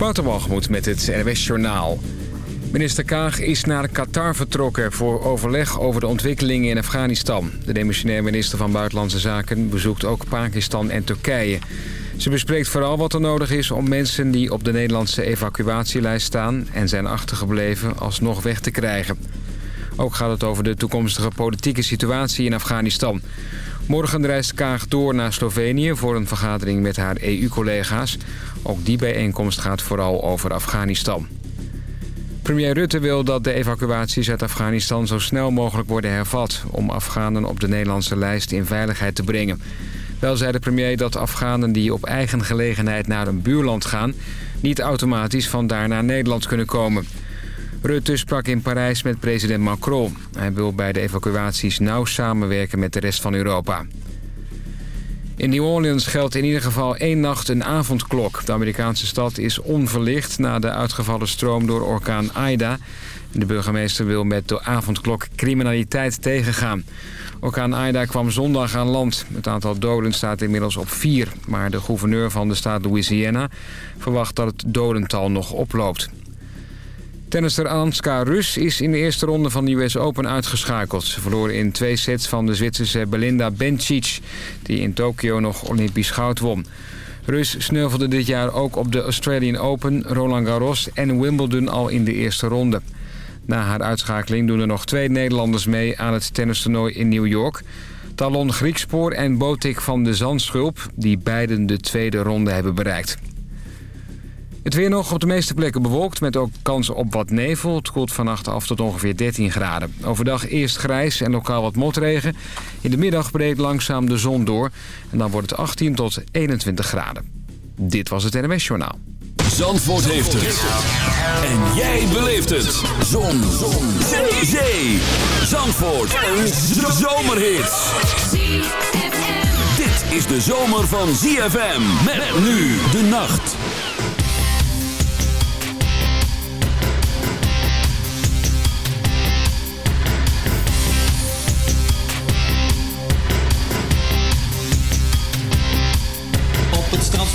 Waterwalgemoed met het NWS Journaal. Minister Kaag is naar Qatar vertrokken voor overleg over de ontwikkelingen in Afghanistan. De demissionair minister van Buitenlandse Zaken bezoekt ook Pakistan en Turkije. Ze bespreekt vooral wat er nodig is om mensen die op de Nederlandse evacuatielijst staan... en zijn achtergebleven alsnog weg te krijgen. Ook gaat het over de toekomstige politieke situatie in Afghanistan. Morgen reist Kaag door naar Slovenië voor een vergadering met haar EU-collega's. Ook die bijeenkomst gaat vooral over Afghanistan. Premier Rutte wil dat de evacuaties uit Afghanistan zo snel mogelijk worden hervat... om Afghanen op de Nederlandse lijst in veiligheid te brengen. Wel zei de premier dat Afghanen die op eigen gelegenheid naar een buurland gaan... niet automatisch van daar naar Nederland kunnen komen... Rutte sprak in Parijs met president Macron. Hij wil bij de evacuaties nauw samenwerken met de rest van Europa. In New Orleans geldt in ieder geval één nacht een avondklok. De Amerikaanse stad is onverlicht na de uitgevallen stroom door orkaan Ida. De burgemeester wil met de avondklok criminaliteit tegengaan. Orkaan Ida kwam zondag aan land. Het aantal doden staat inmiddels op vier. Maar de gouverneur van de staat Louisiana verwacht dat het dodental nog oploopt. Tennister Anska Rus is in de eerste ronde van de US Open uitgeschakeld. Ze verloor in twee sets van de Zwitserse Belinda Bencic... die in Tokio nog Olympisch goud won. Rus sneuvelde dit jaar ook op de Australian Open, Roland Garros en Wimbledon al in de eerste ronde. Na haar uitschakeling doen er nog twee Nederlanders mee aan het tennistoernooi in New York. Talon Griekspoor en Botik van de Zandschulp, die beiden de tweede ronde hebben bereikt. Het weer nog op de meeste plekken bewolkt met ook kans op wat nevel. Het koelt vannacht af tot ongeveer 13 graden. Overdag eerst grijs en lokaal wat motregen. In de middag breekt langzaam de zon door. En dan wordt het 18 tot 21 graden. Dit was het NMS Journaal. Zandvoort heeft het. En jij beleeft het. Zon. zon. Zee. Zee. Zandvoort. Een zomerhit. Dit is de zomer van ZFM. Met nu de nacht.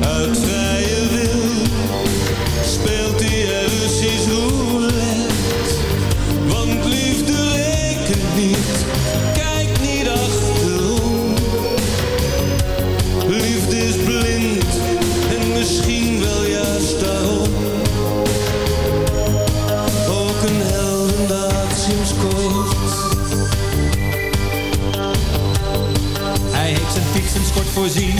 uit vrije wil speelt hij Russisch roulette. Want liefde rekent niet, kijk niet achterom. Liefde is blind en misschien wel juist daarom. Ook een heldendaad sinds kort. Hij heeft zijn fiets en sport voorzien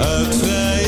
Uit vrije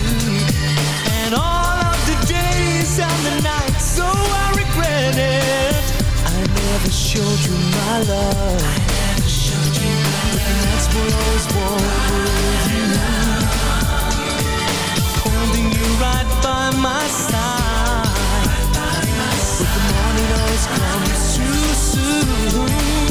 my love. I never showed you my love. And that's what I always wanted. Holding you right by my side. Right by my side. But the morning always comes too soon.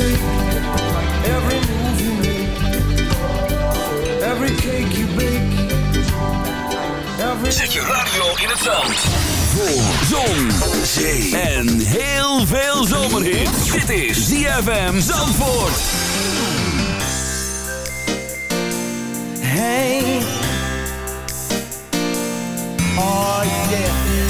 every move you make, every cake you bake. Every... Zet je radio in het zand. Voor zon, zee en heel veel zomerhit. Dit is ZFM Zandvoort. Hey. Oh yeah.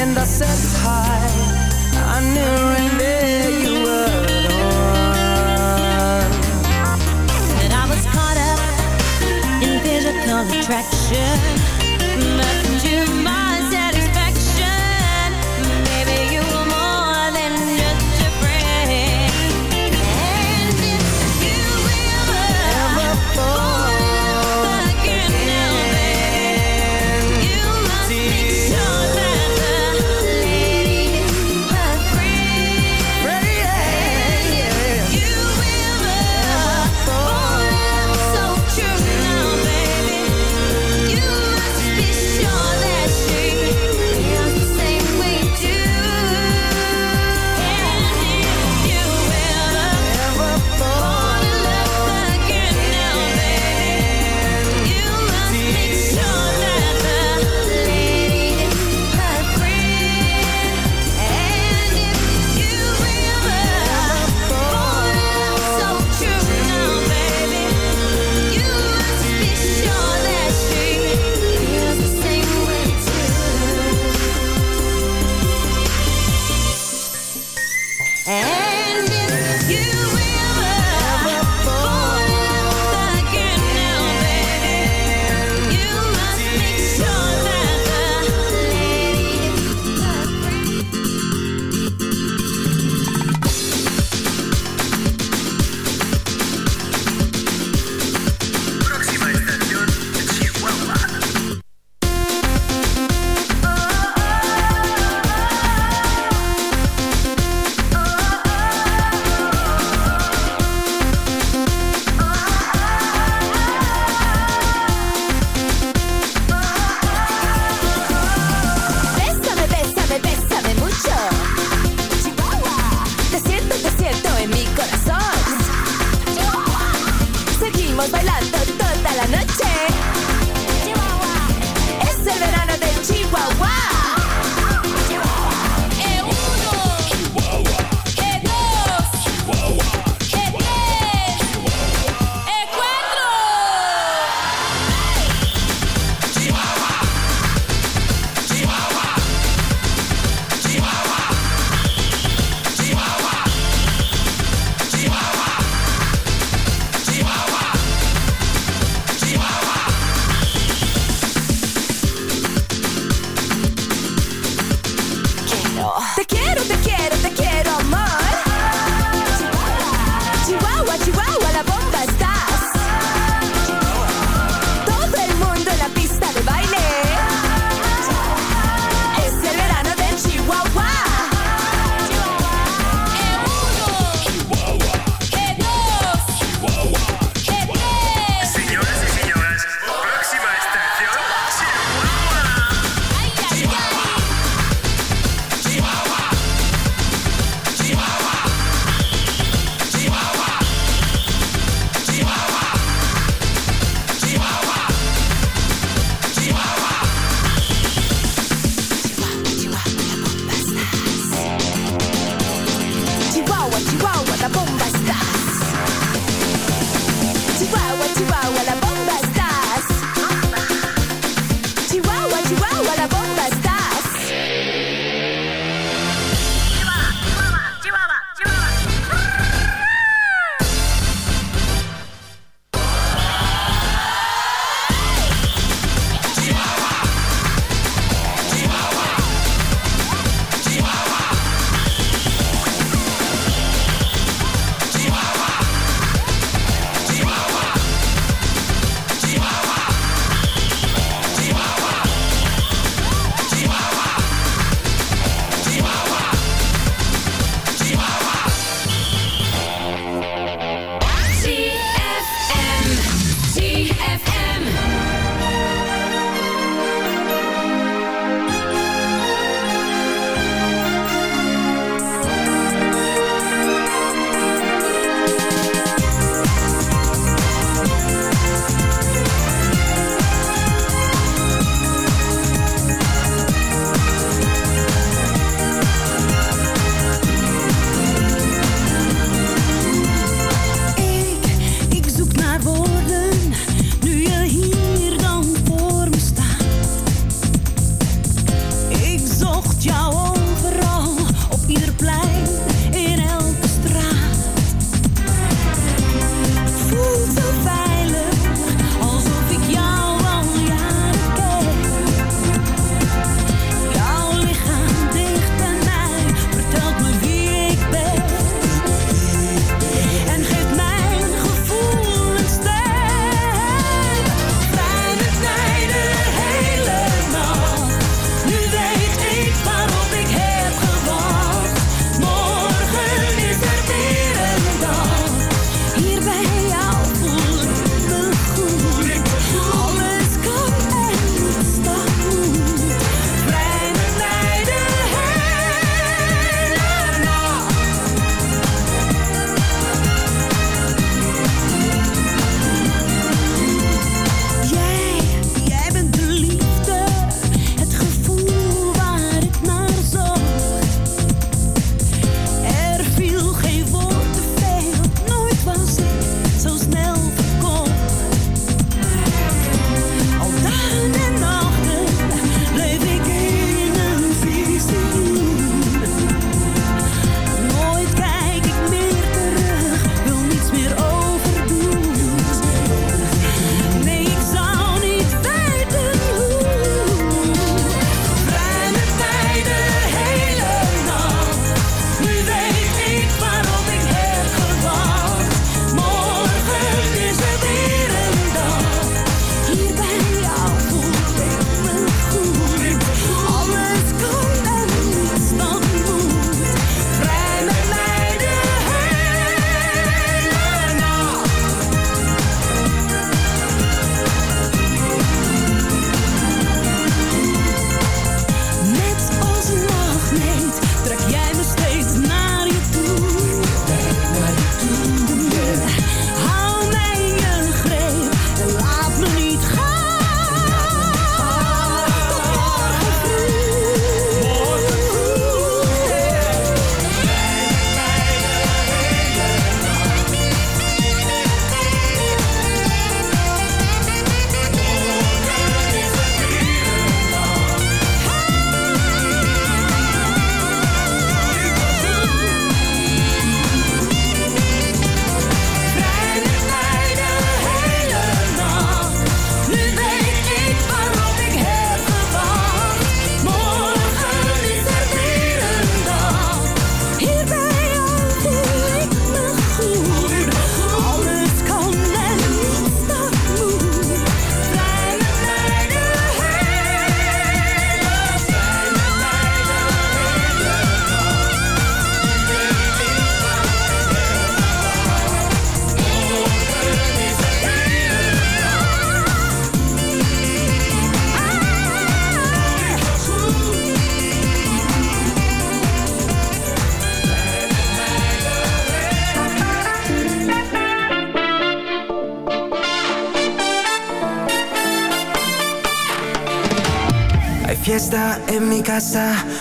and I said hi.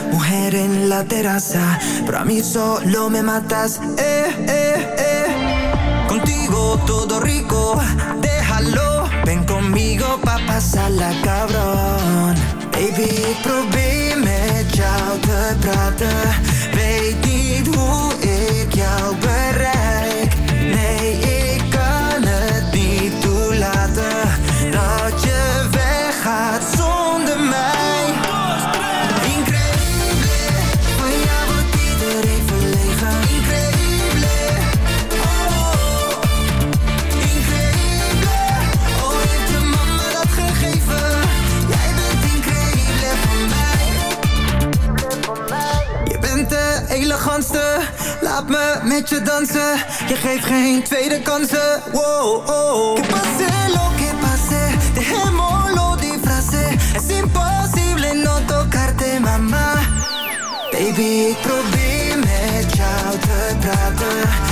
mujer en la terraza, pero a mí solo me matas, eh, eh, eh. Contigo todo rico, déjalo, ven conmigo pa' pasarla cabrón. Baby, probeer met jou te praten, weet niet hoe ik jou Laat me met je dansen. Je geeft geen tweede kansen. Wow, oh. Que pase lo que pase. Dejémoslo frase. Es imposible no tocarte, mama Baby, ik probeer met jou te praten.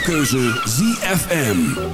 Jouw keuze ZFM.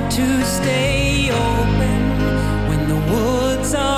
To stay open when the woods are